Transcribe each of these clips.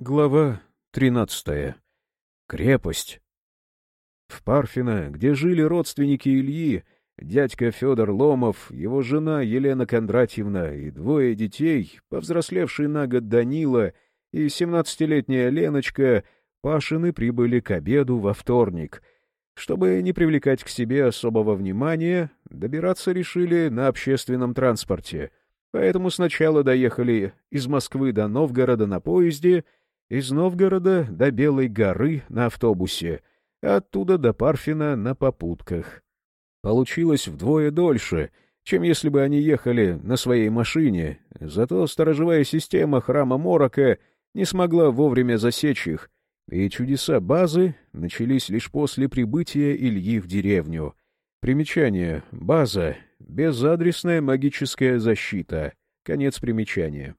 Глава тринадцатая. Крепость. В Парфино, где жили родственники Ильи, дядька Федор Ломов, его жена Елена Кондратьевна и двое детей, повзрослевший на год Данила и семнадцатилетняя Леночка, Пашины прибыли к обеду во вторник. Чтобы не привлекать к себе особого внимания, добираться решили на общественном транспорте. Поэтому сначала доехали из Москвы до Новгорода на поезде — из Новгорода до Белой горы на автобусе, оттуда до Парфина на попутках. Получилось вдвое дольше, чем если бы они ехали на своей машине, зато сторожевая система храма Морока не смогла вовремя засечь их, и чудеса базы начались лишь после прибытия Ильи в деревню. Примечание. База. Безадресная магическая защита. Конец примечания.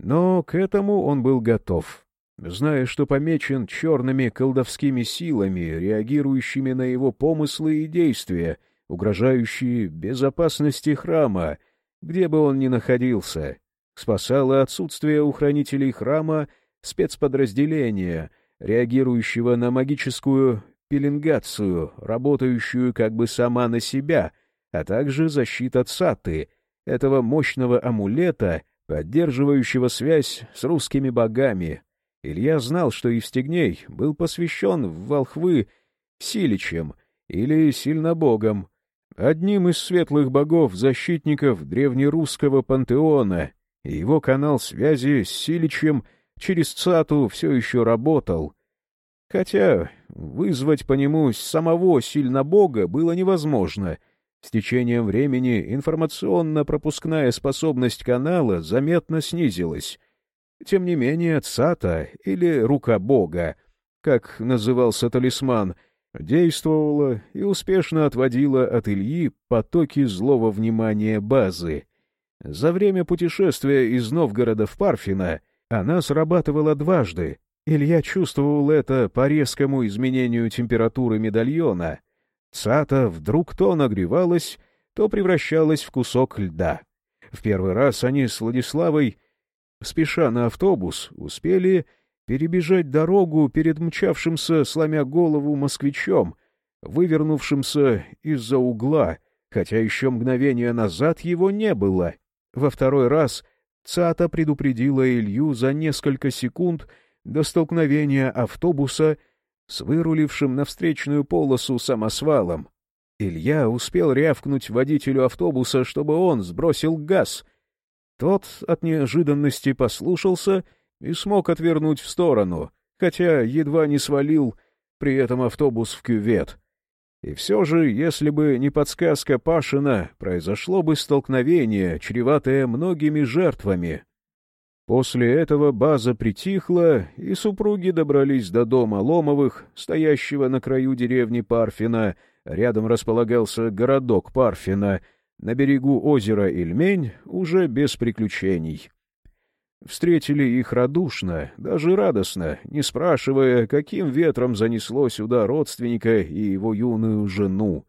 Но к этому он был готов, зная, что помечен черными колдовскими силами, реагирующими на его помыслы и действия, угрожающие безопасности храма, где бы он ни находился. Спасало отсутствие у хранителей храма спецподразделения, реагирующего на магическую пеленгацию, работающую как бы сама на себя, а также защита Цаты, этого мощного амулета, поддерживающего связь с русскими богами. Илья знал, что Евстигней был посвящен в волхвы Силичем или Сильнобогом, одним из светлых богов-защитников древнерусского пантеона, и его канал связи с Силичем через Цату все еще работал. Хотя вызвать по нему самого Сильнобога было невозможно — с течением времени информационно-пропускная способность канала заметно снизилась. Тем не менее, цата, или рука бога, как назывался талисман, действовала и успешно отводила от Ильи потоки злого внимания базы. За время путешествия из Новгорода в Парфино она срабатывала дважды. Илья чувствовал это по резкому изменению температуры медальона — Цата вдруг то нагревалась, то превращалась в кусок льда. В первый раз они с Владиславой, спеша на автобус, успели перебежать дорогу перед мчавшимся, сломя голову, москвичом, вывернувшимся из-за угла, хотя еще мгновение назад его не было. Во второй раз Цата предупредила Илью за несколько секунд до столкновения автобуса с вырулившим на встречную полосу самосвалом. Илья успел рявкнуть водителю автобуса, чтобы он сбросил газ. Тот от неожиданности послушался и смог отвернуть в сторону, хотя едва не свалил при этом автобус в кювет. И все же, если бы не подсказка Пашина, произошло бы столкновение, чреватое многими жертвами. После этого база притихла, и супруги добрались до дома Ломовых, стоящего на краю деревни Парфина. Рядом располагался городок Парфина, на берегу озера Ильмень, уже без приключений. Встретили их радушно, даже радостно, не спрашивая, каким ветром занесло сюда родственника и его юную жену.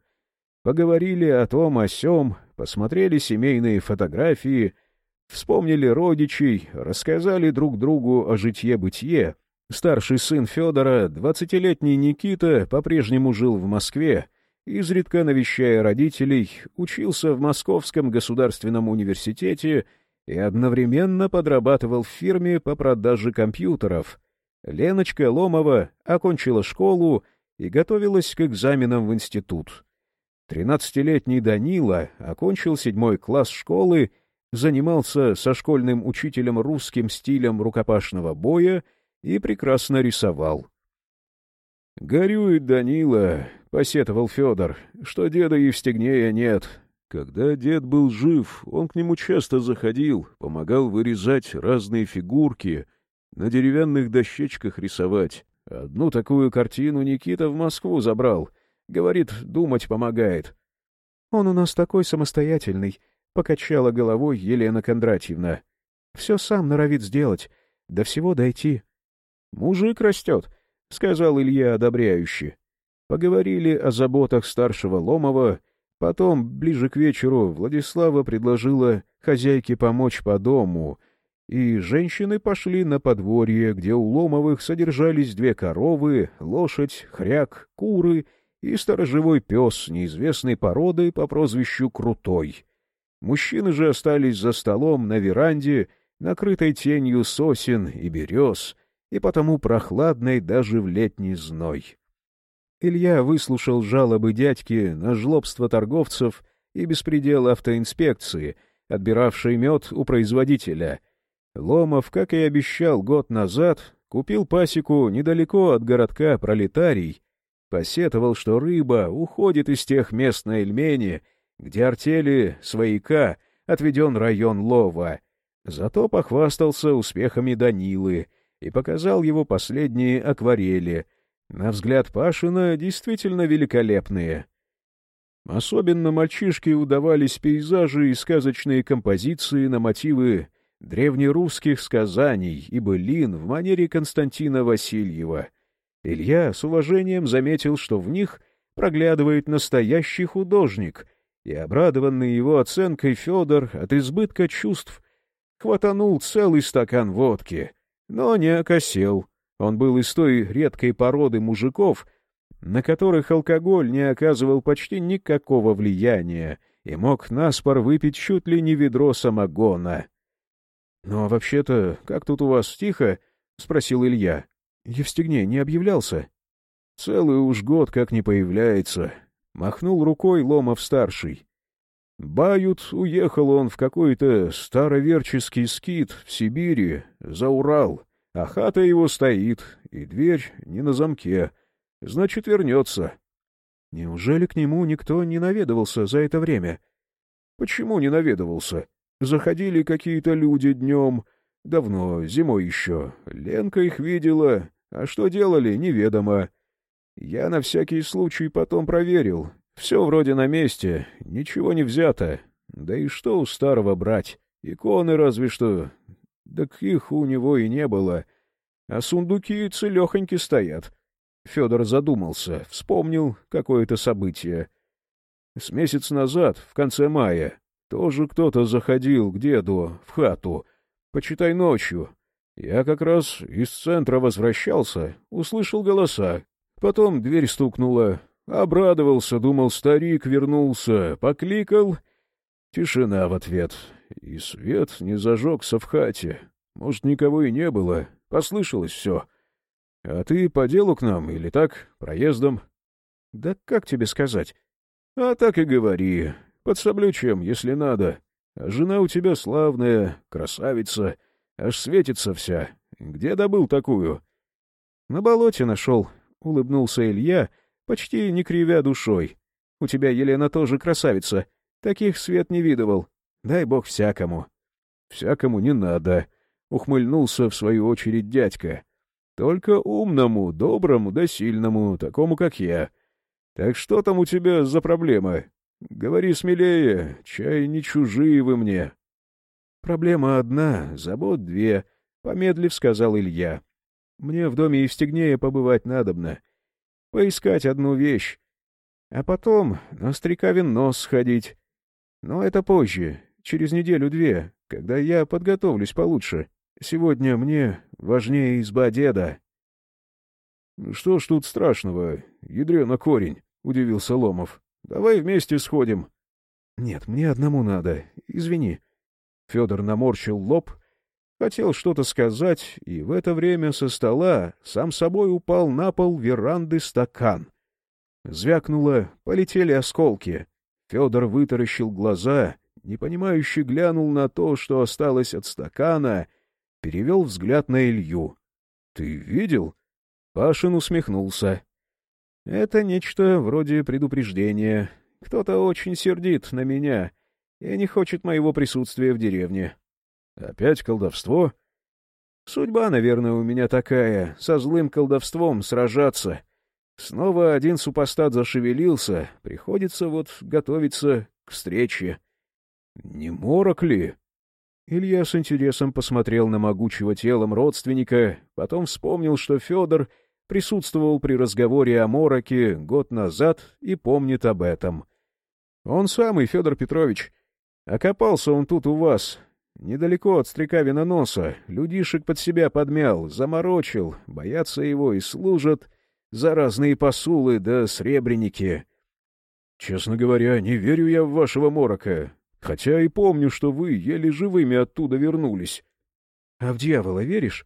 Поговорили о том о сём, посмотрели семейные фотографии — Вспомнили родичей, рассказали друг другу о житье-бытие. Старший сын Федора, двадцатилетний Никита, по-прежнему жил в Москве, изредка навещая родителей, учился в Московском государственном университете и одновременно подрабатывал в фирме по продаже компьютеров. Леночка Ломова окончила школу и готовилась к экзаменам в институт. Тринадцатилетний Данила окончил седьмой класс школы занимался со школьным учителем русским стилем рукопашного боя и прекрасно рисовал. «Горюет Данила», — посетовал Федор, — «что деда Евстигнея нет. Когда дед был жив, он к нему часто заходил, помогал вырезать разные фигурки, на деревянных дощечках рисовать. Одну такую картину Никита в Москву забрал. Говорит, думать помогает». «Он у нас такой самостоятельный», — покачала головой Елена Кондратьевна. — Все сам норовит сделать, до всего дойти. — Мужик растет, — сказал Илья одобряюще. Поговорили о заботах старшего Ломова, потом, ближе к вечеру, Владислава предложила хозяйке помочь по дому, и женщины пошли на подворье, где у Ломовых содержались две коровы, лошадь, хряк, куры и сторожевой пес неизвестной породы по прозвищу Крутой. Мужчины же остались за столом на веранде, накрытой тенью сосен и берез, и потому прохладной даже в летний зной. Илья выслушал жалобы дядьки на жлобство торговцев и беспредел автоинспекции, отбиравшей мед у производителя. Ломов, как и обещал год назад, купил пасеку недалеко от городка Пролетарий, посетовал, что рыба уходит из тех мест на Эльмени, где артели свояка отведен район лова. Зато похвастался успехами Данилы и показал его последние акварели — на взгляд Пашина, действительно великолепные. Особенно мальчишке удавались пейзажи и сказочные композиции на мотивы древнерусских сказаний и былин в манере Константина Васильева. Илья с уважением заметил, что в них проглядывает настоящий художник, и, обрадованный его оценкой, Федор от избытка чувств хватанул целый стакан водки, но не окосел. Он был из той редкой породы мужиков, на которых алкоголь не оказывал почти никакого влияния и мог наспор выпить чуть ли не ведро самогона. — Ну а вообще-то, как тут у вас тихо? — спросил Илья. — Евстигней не объявлялся? — Целый уж год как не появляется. Махнул рукой Ломов-старший. Бают, уехал он в какой-то староверческий скит в Сибири, за Урал. А хата его стоит, и дверь не на замке. Значит, вернется. Неужели к нему никто не наведывался за это время? Почему не наведывался? Заходили какие-то люди днем. Давно, зимой еще. Ленка их видела. А что делали, неведомо. Я на всякий случай потом проверил. Все вроде на месте, ничего не взято. Да и что у старого брать? Иконы разве что, так их у него и не было. А сундуки целехоньки стоят. Федор задумался, вспомнил какое-то событие. С месяц назад, в конце мая, тоже кто-то заходил к деду в хату, почитай ночью. Я как раз из центра возвращался, услышал голоса. Потом дверь стукнула. Обрадовался, думал, старик вернулся, покликал. Тишина в ответ и свет не зажегся в хате. Может, никого и не было, послышалось все. А ты по делу к нам или так, проездом? Да как тебе сказать? А так и говори, подсоблю чем, если надо. А жена у тебя славная, красавица, аж светится вся. Где добыл такую? На болоте нашел, — улыбнулся Илья, почти не кривя душой. У тебя, Елена, тоже красавица. Таких свет не видывал. Дай бог всякому. — Всякому не надо, — ухмыльнулся в свою очередь дядька. — Только умному, доброму да сильному, такому, как я. Так что там у тебя за проблема? Говори смелее, чай не чужие вы мне. — Проблема одна, забот две, — помедлив сказал Илья. — Мне в доме Евстигнея побывать надобно. Поискать одну вещь. А потом на стрекавин нос сходить. Но это позже, через неделю-две, когда я подготовлюсь получше. Сегодня мне важнее изба деда. — Что ж тут страшного, ядрена корень, — удивился Ломов. — Давай вместе сходим. — Нет, мне одному надо, извини. Федор наморщил лоб, хотел что-то сказать, и в это время со стола сам собой упал на пол веранды стакан. Звякнуло, полетели осколки. Федор вытаращил глаза непонимающе глянул на то, что осталось от стакана, перевел взгляд на Илью. — Ты видел? Пашин усмехнулся. — Это нечто вроде предупреждения. Кто-то очень сердит на меня и не хочет моего присутствия в деревне. — Опять колдовство? — Судьба, наверное, у меня такая, со злым колдовством сражаться. Снова один супостат зашевелился, приходится вот готовиться к встрече. Не морок ли? Илья с интересом посмотрел на могучего телом родственника, потом вспомнил, что Федор присутствовал при разговоре о мороке год назад и помнит об этом. Он самый, Федор Петрович. Окопался он тут у вас. Недалеко от Стрекавина носа, людишек под себя подмял, заморочил, боятся его и служат за разные посулы да сребреники. Честно говоря, не верю я в вашего морока, хотя и помню, что вы еле живыми оттуда вернулись. — А в дьявола веришь?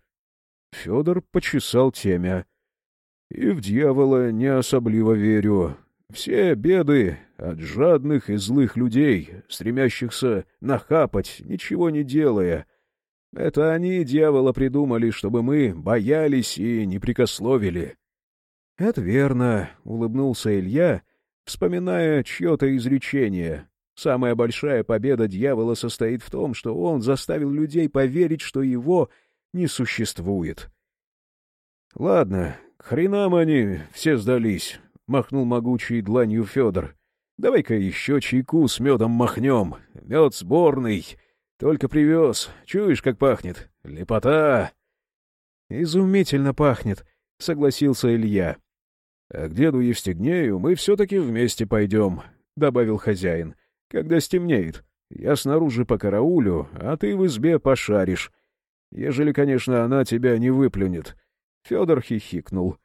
Федор почесал темя. — И в дьявола не особливо верю. Все беды от жадных и злых людей, стремящихся нахапать, ничего не делая. Это они дьявола придумали, чтобы мы боялись и не прикословили. — Это верно, — улыбнулся Илья, вспоминая чье-то изречение. Самая большая победа дьявола состоит в том, что он заставил людей поверить, что его не существует. — Ладно, хренам они все сдались, — махнул могучей дланью Федор. — Давай-ка еще чайку с медом махнем. Мед сборный. Только привез. Чуешь, как пахнет? Лепота! — Изумительно пахнет, — согласился Илья. — А к деду Евстигнею мы все-таки вместе пойдем, — добавил хозяин, — когда стемнеет. Я снаружи по караулю, а ты в избе пошаришь. Ежели, конечно, она тебя не выплюнет. Федор хихикнул.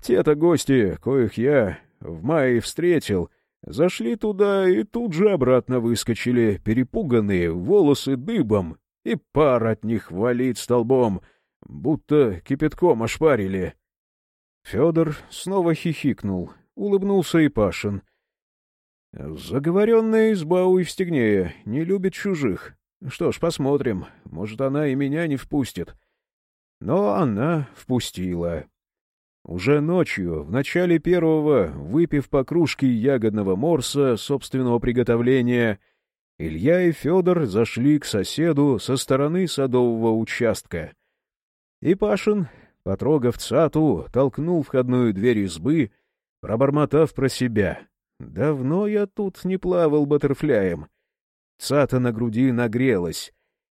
Те-то гости, коих я в мае встретил, зашли туда и тут же обратно выскочили, перепуганные, волосы дыбом, и пар от них валит столбом, будто кипятком ошпарили. Федор снова хихикнул, улыбнулся и Пашин. Заговоренная изба у Евстигнея, не любит чужих. Что ж, посмотрим, может, она и меня не впустит. Но она впустила. Уже ночью, в начале первого, выпив по кружке ягодного морса собственного приготовления, Илья и Федор зашли к соседу со стороны садового участка. И Пашин, потрогав цату, толкнул входную дверь избы, пробормотав про себя. «Давно я тут не плавал баттерфляем». Цата на груди нагрелась.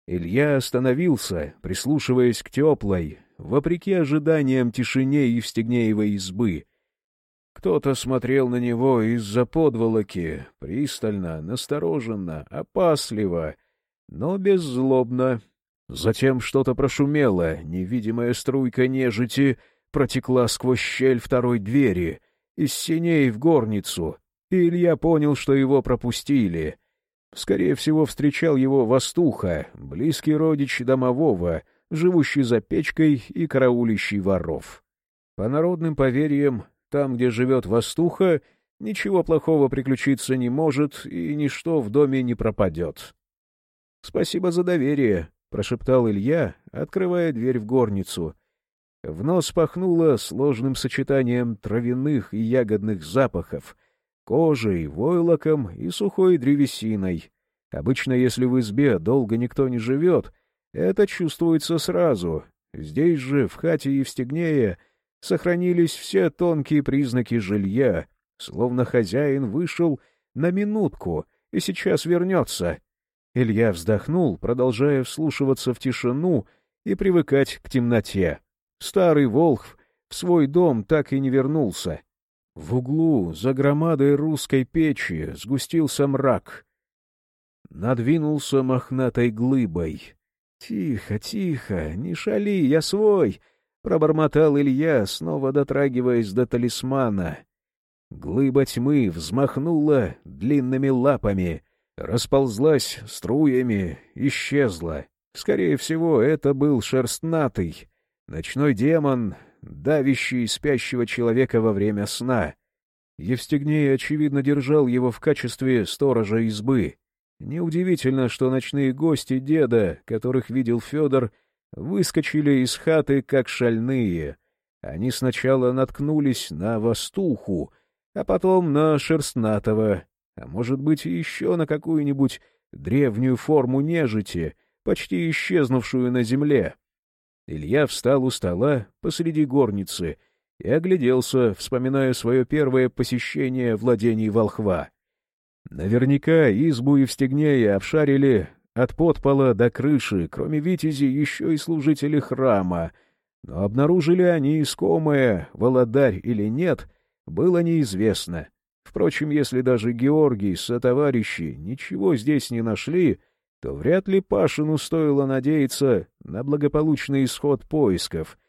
Илья остановился, прислушиваясь к теплой, вопреки ожиданиям тишине Евстигнеевой избы. Кто-то смотрел на него из-за подволоки, пристально, настороженно, опасливо, но беззлобно. Затем что-то прошумело, невидимая струйка нежити протекла сквозь щель второй двери, из синей в горницу, и Илья понял, что его пропустили. Скорее всего, встречал его Востуха, близкий родич домового — живущий за печкой и караулищий воров. По народным поверьям, там, где живет Востуха, ничего плохого приключиться не может, и ничто в доме не пропадет. — Спасибо за доверие, — прошептал Илья, открывая дверь в горницу. В нос пахнуло сложным сочетанием травяных и ягодных запахов, кожей, войлоком и сухой древесиной. Обычно, если в избе долго никто не живет, это чувствуется сразу. Здесь же, в хате Евстигнея, сохранились все тонкие признаки жилья, словно хозяин вышел на минутку и сейчас вернется. Илья вздохнул, продолжая вслушиваться в тишину и привыкать к темноте. Старый Волхв в свой дом так и не вернулся. В углу, за громадой русской печи, сгустился мрак. Надвинулся мохнатой глыбой. «Тихо, тихо, не шали, я свой!» — пробормотал Илья, снова дотрагиваясь до талисмана. Глыба тьмы взмахнула длинными лапами, расползлась струями, исчезла. Скорее всего, это был шерстнатый, ночной демон, давящий спящего человека во время сна. Евстигней, очевидно, держал его в качестве сторожа избы. Неудивительно, что ночные гости деда, которых видел Федор, выскочили из хаты как шальные. Они сначала наткнулись на Востуху, а потом на Шерстнатого, а может быть еще на какую-нибудь древнюю форму нежити, почти исчезнувшую на земле. Илья встал у стола посреди горницы и огляделся, вспоминая свое первое посещение владений волхва. Наверняка избу Евстигнея обшарили от подпола до крыши, кроме Витязи, еще и служители храма. Но обнаружили они искомое, володарь или нет, было неизвестно. Впрочем, если даже Георгий со товарищи ничего здесь не нашли, то вряд ли Пашину стоило надеяться на благополучный исход поисков,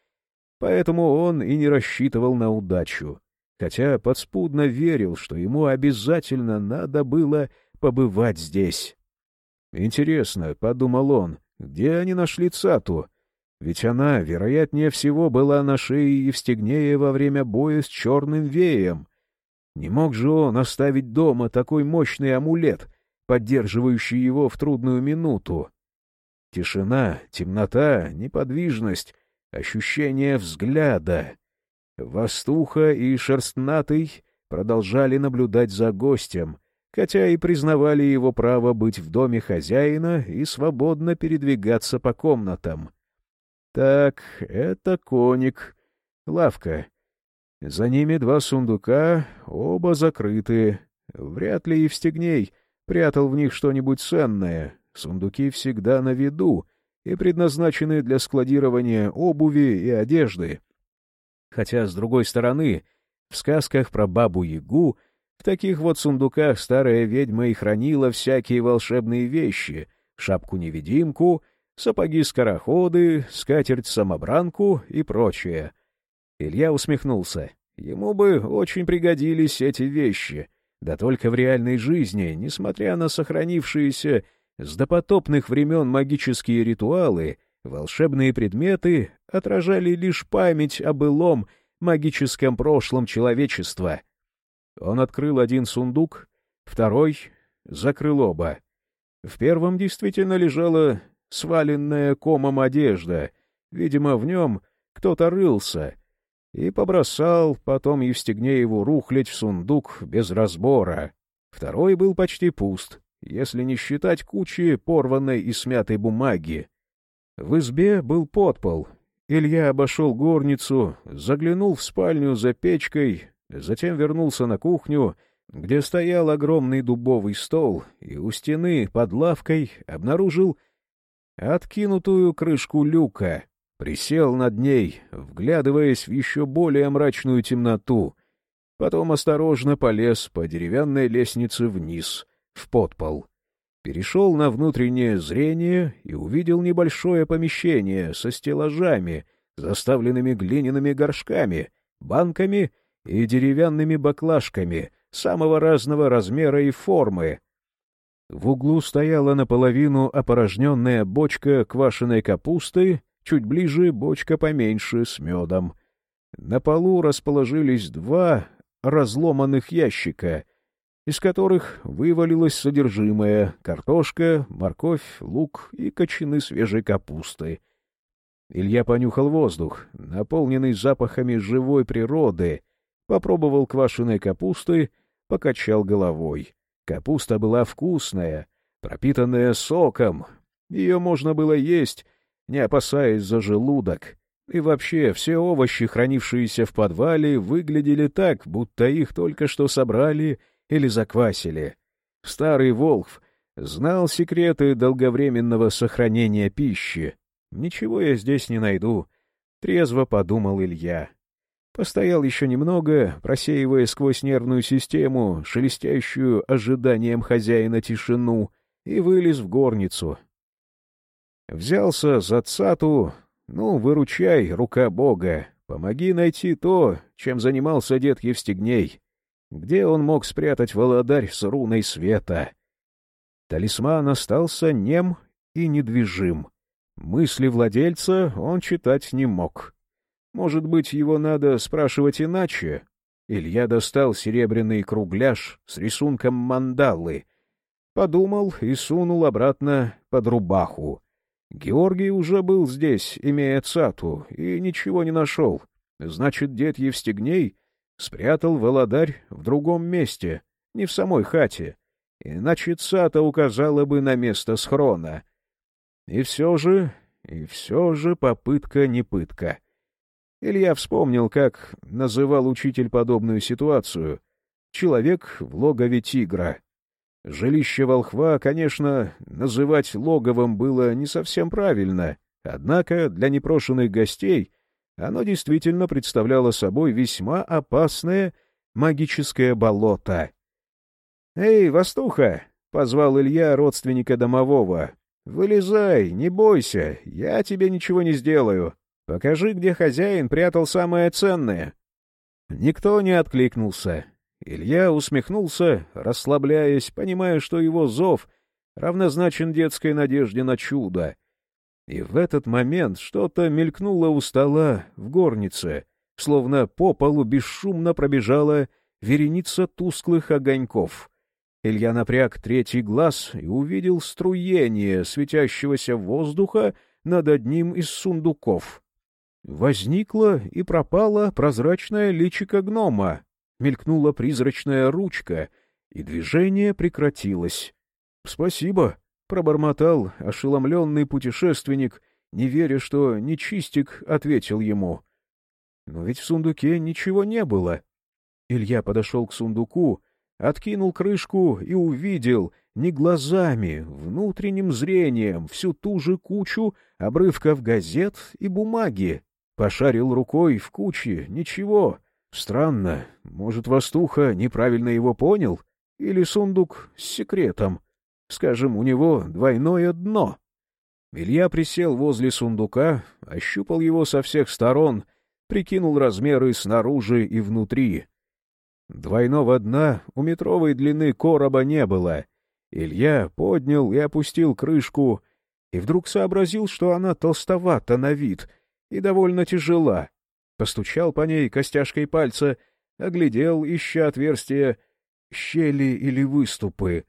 поэтому он и не рассчитывал на удачу, хотя подспудно верил, что ему обязательно надо было побывать здесь. «Интересно», — подумал он, — «где они нашли Цату?» Ведь она, вероятнее всего, была на шее Евстигнея во время боя с черным веем. Не мог же он оставить дома такой мощный амулет, поддерживающий его в трудную минуту? Тишина, темнота, неподвижность, ощущение взгляда. Востуха и Шерстнатый продолжали наблюдать за гостем, хотя и признавали его право быть в доме хозяина и свободно передвигаться по комнатам. Так, это коник. Лавка. За ними два сундука, оба закрыты. Вряд ли Евстигней прятал в них что-нибудь ценное. Сундуки всегда на виду и предназначены для складирования обуви и одежды. Хотя, с другой стороны, в сказках про Бабу-Ягу в таких вот сундуках старая ведьма и хранила всякие волшебные вещи — шапку-невидимку сапоги-скороходы, скатерть-самобранку и прочее. Илья усмехнулся. Ему бы очень пригодились эти вещи, да только в реальной жизни, несмотря на сохранившиеся с допотопных времен магические ритуалы, волшебные предметы отражали лишь память о былом магическом прошлом человечества. Он открыл один сундук, второй — закрыл оба. В первом действительно лежала сваленная комом одежда. Видимо, в нем кто-то рылся. И побросал потом Евстигнееву рухлядь в сундук без разбора. Второй был почти пуст, если не считать кучи порванной и смятой бумаги. В избе был подпол. Илья обошел горницу, заглянул в спальню за печкой, затем вернулся на кухню, где стоял огромный дубовый стол, и у стены под лавкой обнаружил откинутую крышку люка, присел над ней, вглядываясь в еще более мрачную темноту, потом осторожно полез по деревянной лестнице вниз, в подпол. Перешел на внутреннее зрение и увидел небольшое помещение со стеллажами, заставленными глиняными горшками, банками и деревянными баклажками самого разного размера и формы, в углу стояла наполовину опорожненная бочка квашеной капусты, чуть ближе бочка поменьше с медом. На полу расположились два разломанных ящика, из которых вывалилось содержимое — картошка, морковь, лук и кочаны свежей капусты. Илья понюхал воздух, наполненный запахами живой природы, попробовал квашеной капусты, покачал головой. Капуста была вкусная, пропитанная соком. Ее можно было есть, не опасаясь за желудок. И вообще, все овощи, хранившиеся в подвале, выглядели так, будто их только что собрали или заквасили. Старый Волхв знал секреты долговременного сохранения пищи. «Ничего я здесь не найду», — трезво подумал Илья. Постоял еще немного, просеивая сквозь нервную систему, шелестящую ожиданием хозяина тишину, и вылез в горницу. Взялся за цату, ну, выручай, рука Бога, помоги найти то, чем занимался дед Евстигней. Где он мог спрятать володарь с руной света? Талисман остался нем и недвижим. Мысли владельца он читать не мог. Может быть, его надо спрашивать иначе? Илья достал серебряный кругляш с рисунком мандалы. Подумал и сунул обратно под рубаху. Георгий уже был здесь, имея цату, и ничего не нашел. Значит, дед Евстигней спрятал володарь в другом месте, не в самой хате. Иначе цата указала бы на место схрона. И все же, и все же попытка не пытка. Илья вспомнил, как называл учитель подобную ситуацию. Человек в логове тигра. Жилище волхва, конечно, называть логовом было не совсем правильно, однако для непрошенных гостей оно действительно представляло собой весьма опасное магическое болото. «Эй, Востуха!» — позвал Илья родственника домового. Вылезай, не бойся, я тебе ничего не сделаю. Покажи, где хозяин прятал самое ценное». Никто не откликнулся. Илья усмехнулся, расслабляясь, понимая, что его зов равнозначен детской надежде на чудо. И в этот момент что-то мелькнуло у стола в горнице, словно по полу бесшумно пробежала вереница тусклых огоньков. Илья напряг третий глаз и увидел струение светящегося воздуха над одним из сундуков. Возникла и пропала прозрачная личико гнома, мелькнула призрачная ручка, и движение прекратилось. — Спасибо, — пробормотал ошеломленный путешественник, не веря, что нечистик ответил ему. Но ведь в сундуке ничего не было. Илья подошел к сундуку, откинул крышку и увидел не глазами, внутренним зрением всю ту же кучу обрывков газет и бумаги. Пошарил рукой в куче, ничего. Странно, может, Востуха неправильно его понял? Или сундук с секретом? Скажем, у него двойное дно. Илья присел возле сундука, ощупал его со всех сторон, прикинул размеры снаружи и внутри. Двойного дна у метровой длины короба не было. Илья поднял и опустил крышку, и вдруг сообразил, что она толстовата на вид и довольно тяжела. Постучал по ней костяшкой пальца, оглядел, ища отверстия, щели или выступы.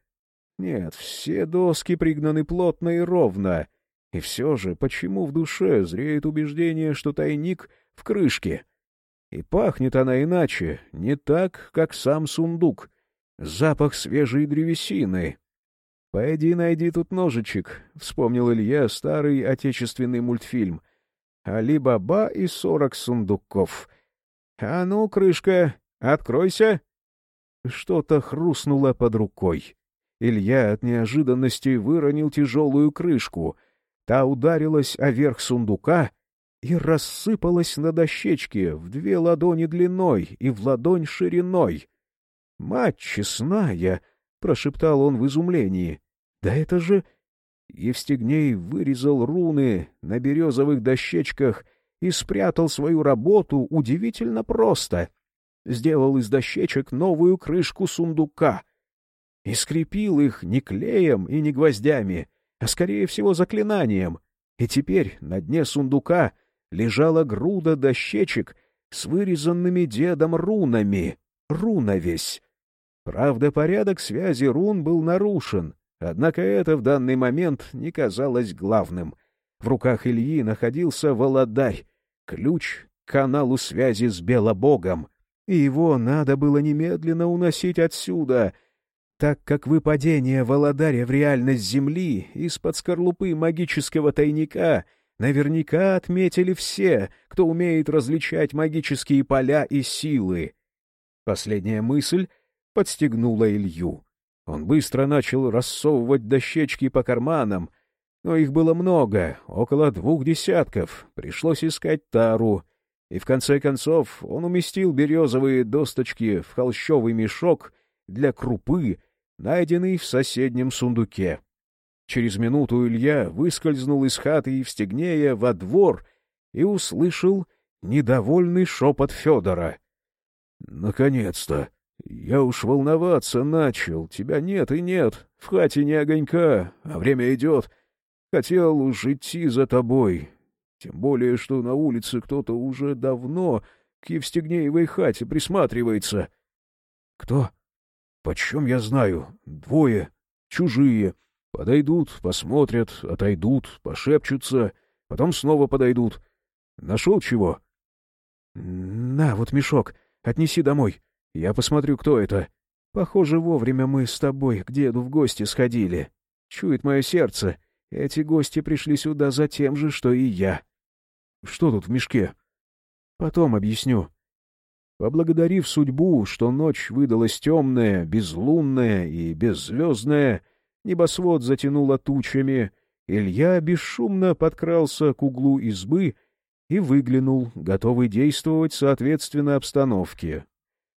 Нет, все доски пригнаны плотно и ровно. И все же, почему в душе зреет убеждение, что тайник в крышке? И пахнет она иначе, не так, как сам сундук. Запах свежей древесины. «Пойди найди тут ножичек», — вспомнил Илья старый отечественный мультфильм. «Али-Баба и сорок сундуков». «А ну, крышка, откройся!» Что-то хрустнуло под рукой. Илья от неожиданности выронил тяжелую крышку. Та ударилась о верх сундука и рассыпалась на дощечке в две ладони длиной и в ладонь шириной. «Мать честная!» — прошептал он в изумлении. «Да это же...» Евстигней вырезал руны на березовых дощечках и спрятал свою работу удивительно просто. Сделал из дощечек новую крышку сундука — и скрепил их не клеем и не гвоздями, а, скорее всего, заклинанием. И теперь на дне сундука лежала груда дощечек с вырезанными дедом рунами, руновесь. Правда, порядок связи рун был нарушен, однако это в данный момент не казалось главным. В руках Ильи находился володарь, ключ к каналу связи с Белобогом, и его надо было немедленно уносить отсюда — так как выпадение Володаря в реальность Земли из-под скорлупы магического тайника наверняка отметили все, кто умеет различать магические поля и силы. Последняя мысль подстегнула Илью. Он быстро начал рассовывать дощечки по карманам, но их было много, около двух десятков, пришлось искать тару, и в конце концов он уместил березовые досточки в холщовый мешок для крупы, найденный в соседнем сундуке. Через минуту Илья выскользнул из хаты Евстигнея во двор и услышал недовольный шепот Федора. — Наконец-то! Я уж волноваться начал. Тебя нет и нет. В хате не огонька, а время идет. Хотел уж идти за тобой. Тем более, что на улице кто-то уже давно к Евстигнеевой хате присматривается. — Кто? — Почем я знаю? Двое. Чужие. Подойдут, посмотрят, отойдут, пошепчутся, потом снова подойдут. Нашел чего? На, вот мешок. Отнеси домой. Я посмотрю, кто это. Похоже, вовремя мы с тобой к деду в гости сходили. Чует мое сердце. Эти гости пришли сюда за тем же, что и я. Что тут в мешке? Потом объясню. Поблагодарив судьбу, что ночь выдалась темная, безлунная и беззвездная, небосвод затянуло тучами, Илья бесшумно подкрался к углу избы и выглянул, готовый действовать соответственно обстановке.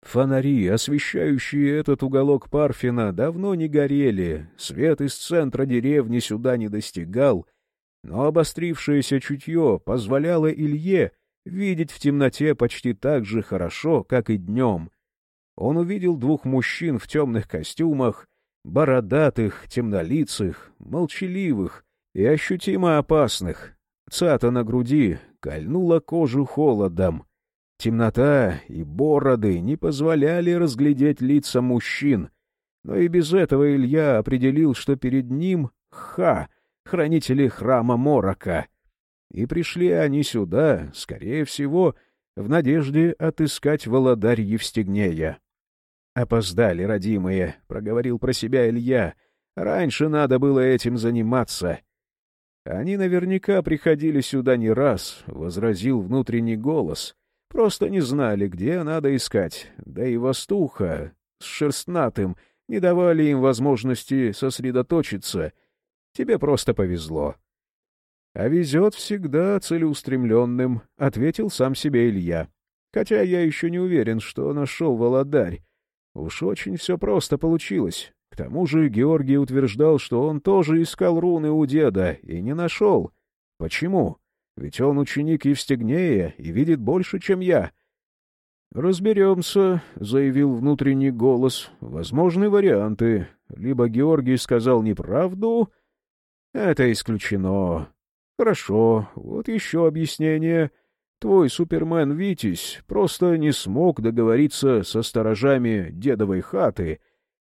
Фонари, освещающие этот уголок Парфина, давно не горели, свет из центра деревни сюда не достигал, но обострившееся чутье позволяло Илье видеть в темноте почти так же хорошо, как и днем. Он увидел двух мужчин в темных костюмах, бородатых, темнолицых, молчаливых и ощутимо опасных. Цата на груди кольнула кожу холодом. Темнота и бороды не позволяли разглядеть лица мужчин, но и без этого Илья определил, что перед ним Ха, хранители храма Морока. И пришли они сюда, скорее всего, в надежде отыскать Володарь Евстигнея. «Опоздали, родимые», — проговорил про себя Илья. «Раньше надо было этим заниматься». «Они наверняка приходили сюда не раз», — возразил внутренний голос. «Просто не знали, где надо искать. Да и Востуха с Шерстнатым не давали им возможности сосредоточиться. Тебе просто повезло». «А везет всегда целеустремленным», — ответил сам себе Илья. «Хотя я еще не уверен, что нашел Володарь. Уж очень все просто получилось. К тому же Георгий утверждал, что он тоже искал руны у деда и не нашел. Почему? Ведь он ученик Евстигнея и видит больше, чем я. «Разберемся», — заявил внутренний голос. «Возможны варианты. Либо Георгий сказал неправду...» «Это исключено. Хорошо, вот еще объяснение. Твой супермен Витязь просто не смог договориться со сторожами дедовой хаты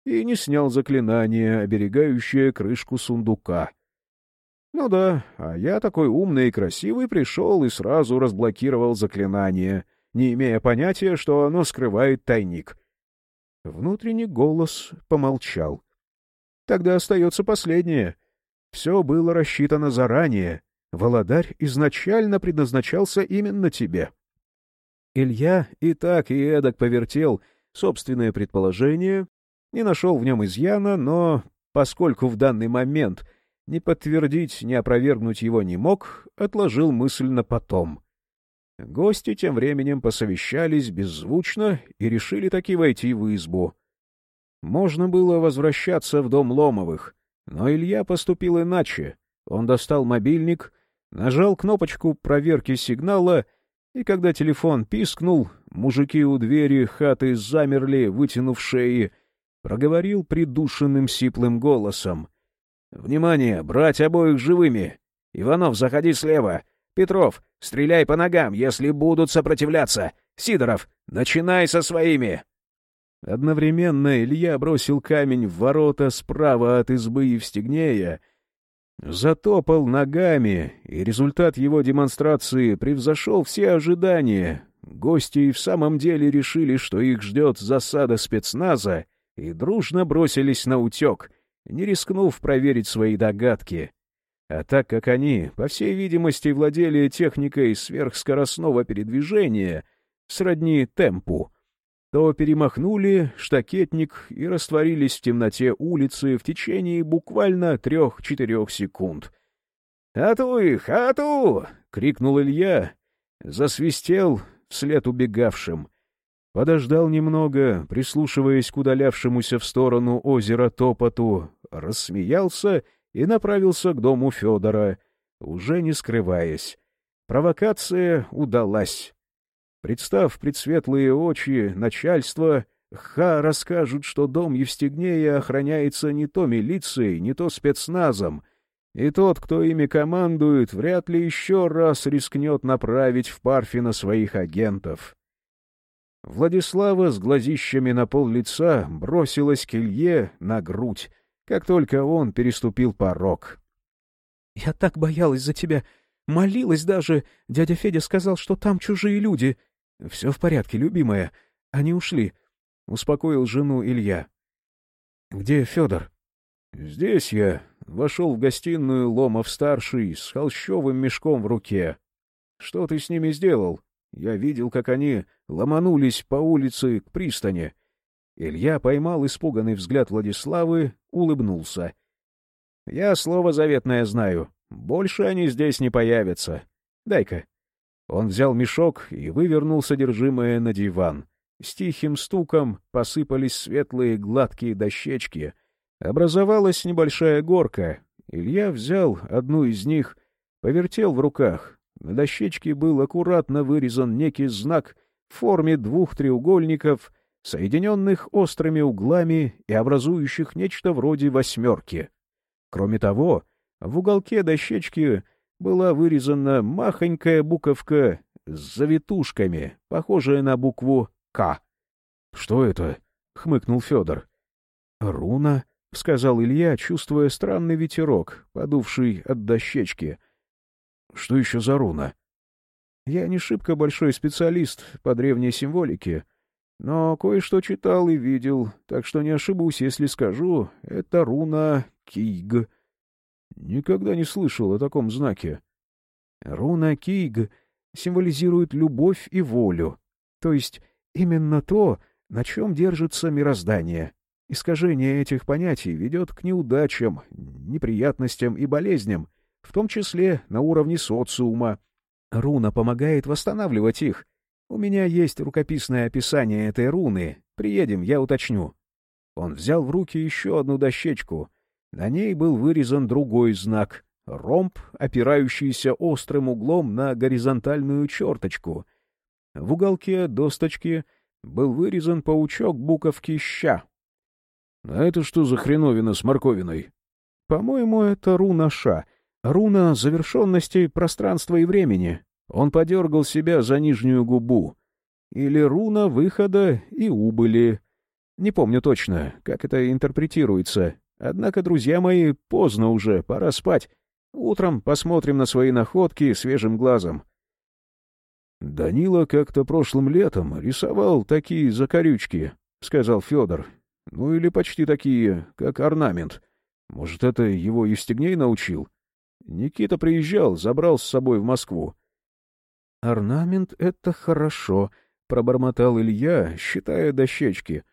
и не снял заклинание, оберегающее крышку сундука. Ну да, а я такой умный и красивый пришел и сразу разблокировал заклинание, не имея понятия, что оно скрывает тайник. Внутренний голос помолчал. Тогда остается последнее. Все было рассчитано заранее. Володарь изначально предназначался именно тебе. Илья и так, и эдак повертел собственное предположение, не нашел в нем изъяна, но, поскольку в данный момент ни подтвердить, ни опровергнуть его не мог, отложил мысль на потом. Гости тем временем посовещались беззвучно и решили таки войти в избу. Можно было возвращаться в дом Ломовых, но Илья поступил иначе. Он достал мобильник Нажал кнопочку проверки сигнала, и когда телефон пискнул, мужики у двери хаты замерли, вытянув шеи, проговорил придушенным сиплым голосом. «Внимание! Брать обоих живыми! Иванов, заходи слева! Петров, стреляй по ногам, если будут сопротивляться! Сидоров, начинай со своими!» Одновременно Илья бросил камень в ворота справа от избы Евстигнея Затопал ногами, и результат его демонстрации превзошел все ожидания. Гости и в самом деле решили, что их ждет засада спецназа, и дружно бросились на утек, не рискнув проверить свои догадки. А так как они, по всей видимости, владели техникой сверхскоростного передвижения, сродни темпу, то перемахнули штакетник и растворились в темноте улицы в течение буквально трех-четырех секунд. «Ату их! Ату!» — крикнул Илья, засвистел вслед убегавшим. Подождал немного, прислушиваясь к удалявшемуся в сторону озера топоту, рассмеялся и направился к дому Федора, уже не скрываясь. Провокация удалась. Представ предсветлые очи начальства, Ха расскажут, что дом Евстигнея охраняется не то милицией, не то спецназом, и тот, кто ими командует, вряд ли еще раз рискнет направить в Парфина своих агентов. Владислава с глазищами на пол лица бросилась к Илье на грудь, как только он переступил порог. — Я так боялась за тебя, молилась даже. Дядя Федя сказал, что там чужие люди. — Все в порядке, любимая. Они ушли. — успокоил жену Илья. — Где Федор? — Здесь я. Вошел в гостиную Ломов-старший с холщовым мешком в руке. — Что ты с ними сделал? Я видел, как они ломанулись по улице к пристани. Илья поймал испуганный взгляд Владиславы, улыбнулся. — Я слово заветное знаю. Больше они здесь не появятся. Дай-ка. Он взял мешок и вывернул содержимое на диван. с тихим стуком посыпались светлые гладкие дощечки. Образовалась небольшая горка. Илья взял одну из них, повертел в руках. На дощечке был аккуратно вырезан некий знак в форме двух треугольников, соединенных острыми углами и образующих нечто вроде восьмерки. Кроме того, в уголке дощечки была вырезана махонькая буковка с завитушками, похожая на букву «К». — Что это? — хмыкнул Федор. — Руна, — сказал Илья, чувствуя странный ветерок, подувший от дощечки. — Что еще за руна? — Я не шибко большой специалист по древней символике, но кое-что читал и видел, так что не ошибусь, если скажу, это руна Кийг. Никогда не слышал о таком знаке. Руна Кийг символизирует любовь и волю, то есть именно то, на чем держится мироздание. Искажение этих понятий ведет к неудачам, неприятностям и болезням, в том числе на уровне социума. Руна помогает восстанавливать их. У меня есть рукописное описание этой руны. Приедем, я уточню. Он взял в руки еще одну дощечку. На ней был вырезан другой знак — ромб, опирающийся острым углом на горизонтальную черточку. В уголке досточки был вырезан паучок буковки «ща». — А это что за хреновина с морковиной? — По-моему, это руна «ша», руна завершенности пространства и времени. Он подергал себя за нижнюю губу. Или руна выхода и убыли. Не помню точно, как это интерпретируется. Однако, друзья мои, поздно уже, пора спать. Утром посмотрим на свои находки свежим глазом. Данила как-то прошлым летом рисовал такие закорючки, — сказал Федор. Ну или почти такие, как орнамент. Может, это его Евстигней научил? Никита приезжал, забрал с собой в Москву. — Орнамент — это хорошо, — пробормотал Илья, считая дощечки.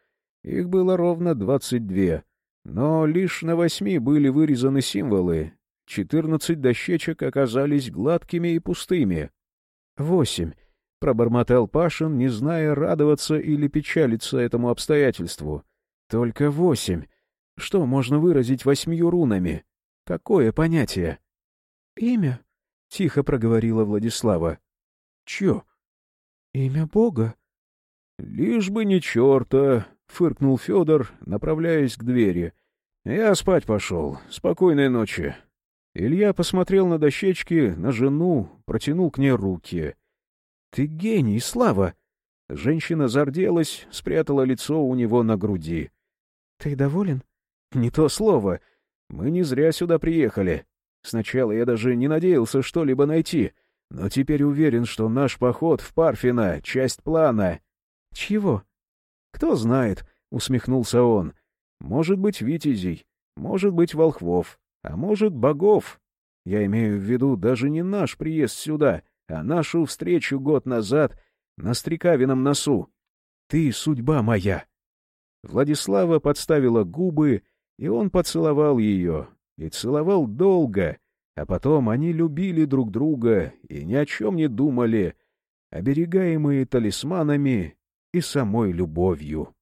Их было ровно двадцать две, но лишь на восьми были вырезаны символы. Четырнадцать дощечек оказались гладкими и пустыми. — Восемь, — пробормотал Пашин, не зная, радоваться или печалиться этому обстоятельству. — Только восемь. Что можно выразить восьмью рунами? Какое понятие? — Имя, — тихо проговорила Владислава. — Чё? — Имя Бога. — Лишь бы не черта, — фыркнул Федор, направляясь к двери. — Я спать пошел. Спокойной ночи. Илья посмотрел на дощечки, на жену, протянул к ней руки. — Ты гений, Слава! Женщина зарделась, спрятала лицо у него на груди. — Ты доволен? — Не то слово. Мы не зря сюда приехали. Сначала я даже не надеялся что-либо найти, но теперь уверен, что наш поход в Парфина — часть плана. — Чего? — Кто знает, — усмехнулся он. — Может быть, витязей, может быть, волхвов а может, богов. Я имею в виду даже не наш приезд сюда, а нашу встречу год назад на Стрекавином носу. Ты — судьба моя. Владислава подставила губы, и он поцеловал ее, и целовал долго, а потом они любили друг друга и ни о чем не думали, оберегаемые талисманами и самой любовью.